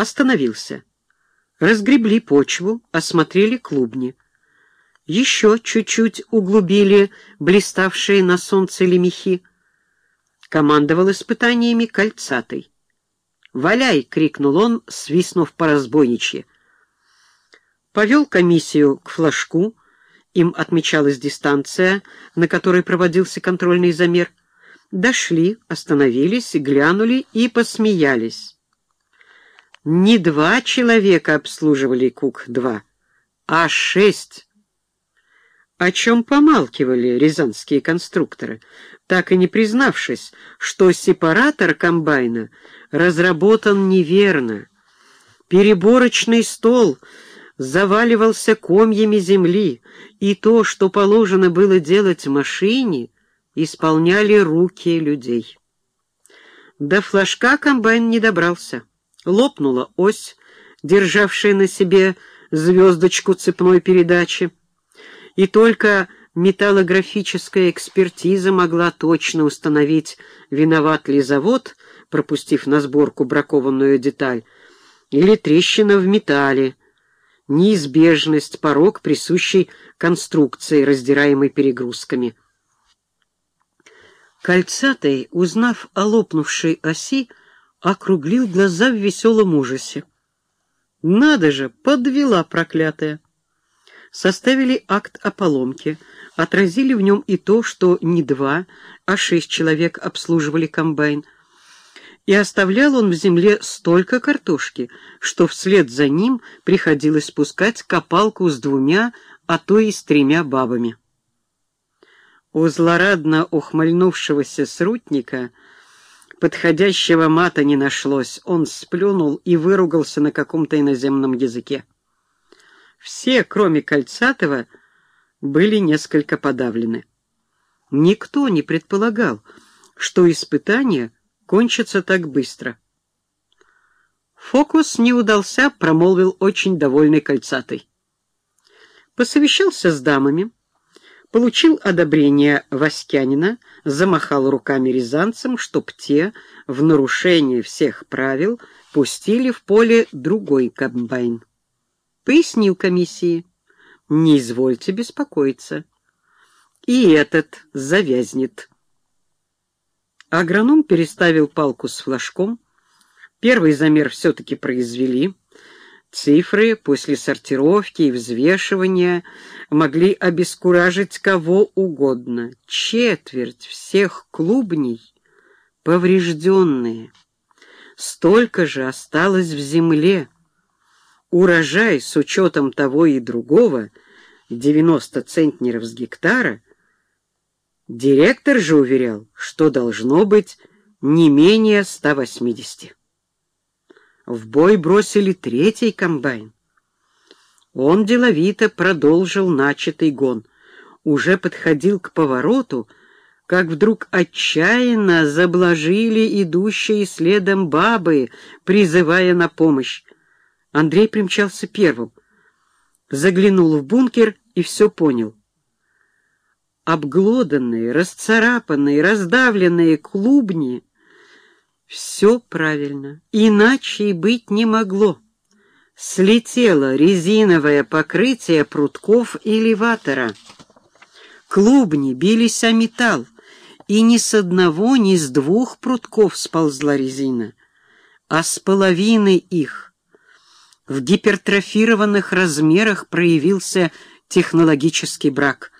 остановился. Разгребли почву, осмотрели клубни. Еще чуть-чуть углубили блиставшие на солнце лемехи. Командовал испытаниями кольцатый. «Валяй!» — крикнул он, свистнув по разбойничье. Повел комиссию к флажку, им отмечалась дистанция, на которой проводился контрольный замер. Дошли, остановились, глянули и посмеялись. Не два человека обслуживали Кук-2, а шесть. О чем помалкивали рязанские конструкторы, так и не признавшись, что сепаратор комбайна разработан неверно. Переборочный стол заваливался комьями земли, и то, что положено было делать машине, исполняли руки людей. До флажка комбайн не добрался. Лопнула ось, державшая на себе звездочку цепной передачи, и только металлографическая экспертиза могла точно установить, виноват ли завод, пропустив на сборку бракованную деталь, или трещина в металле, неизбежность, порог, присущий конструкции, раздираемой перегрузками. Кольцатый, узнав о лопнувшей оси, округлил глаза в веселом ужасе. «Надо же, подвела проклятая!» Составили акт о поломке, отразили в нем и то, что не два, а шесть человек обслуживали комбайн. И оставлял он в земле столько картошки, что вслед за ним приходилось спускать копалку с двумя, а то и с тремя бабами. У злорадно ухмыльнувшегося срутника — Подходящего мата не нашлось. Он сплюнул и выругался на каком-то иноземном языке. Все, кроме Кольцатова, были несколько подавлены. Никто не предполагал, что испытание кончится так быстро. Фокус не удался, промолвил очень довольный Кольцатый. Посовещался с дамами, получил одобрение Васькянина, замахал руками рязанцам, чтоб те, в нарушение всех правил, пустили в поле другой комбайн. Пояснил комиссии. Не извольте беспокоиться. И этот завязнет. Агроном переставил палку с флажком. Первый замер все-таки произвели. Цифры после сортировки и взвешивания могли обескуражить кого угодно. Четверть всех клубней поврежденные. Столько же осталось в земле. Урожай с учетом того и другого, 90 центнеров с гектара, директор же уверял, что должно быть не менее 180. В бой бросили третий комбайн. Он деловито продолжил начатый гон. Уже подходил к повороту, как вдруг отчаянно заблажили идущие следом бабы, призывая на помощь. Андрей примчался первым, заглянул в бункер и все понял. Обглоданные, расцарапанные, раздавленные клубни — все правильно, иначе и быть не могло. Слетело резиновое покрытие прутков элеватора. Клубни бились о металл, и ни с одного, ни с двух прутков сползла резина, а с половины их. В гипертрофированных размерах проявился технологический брак —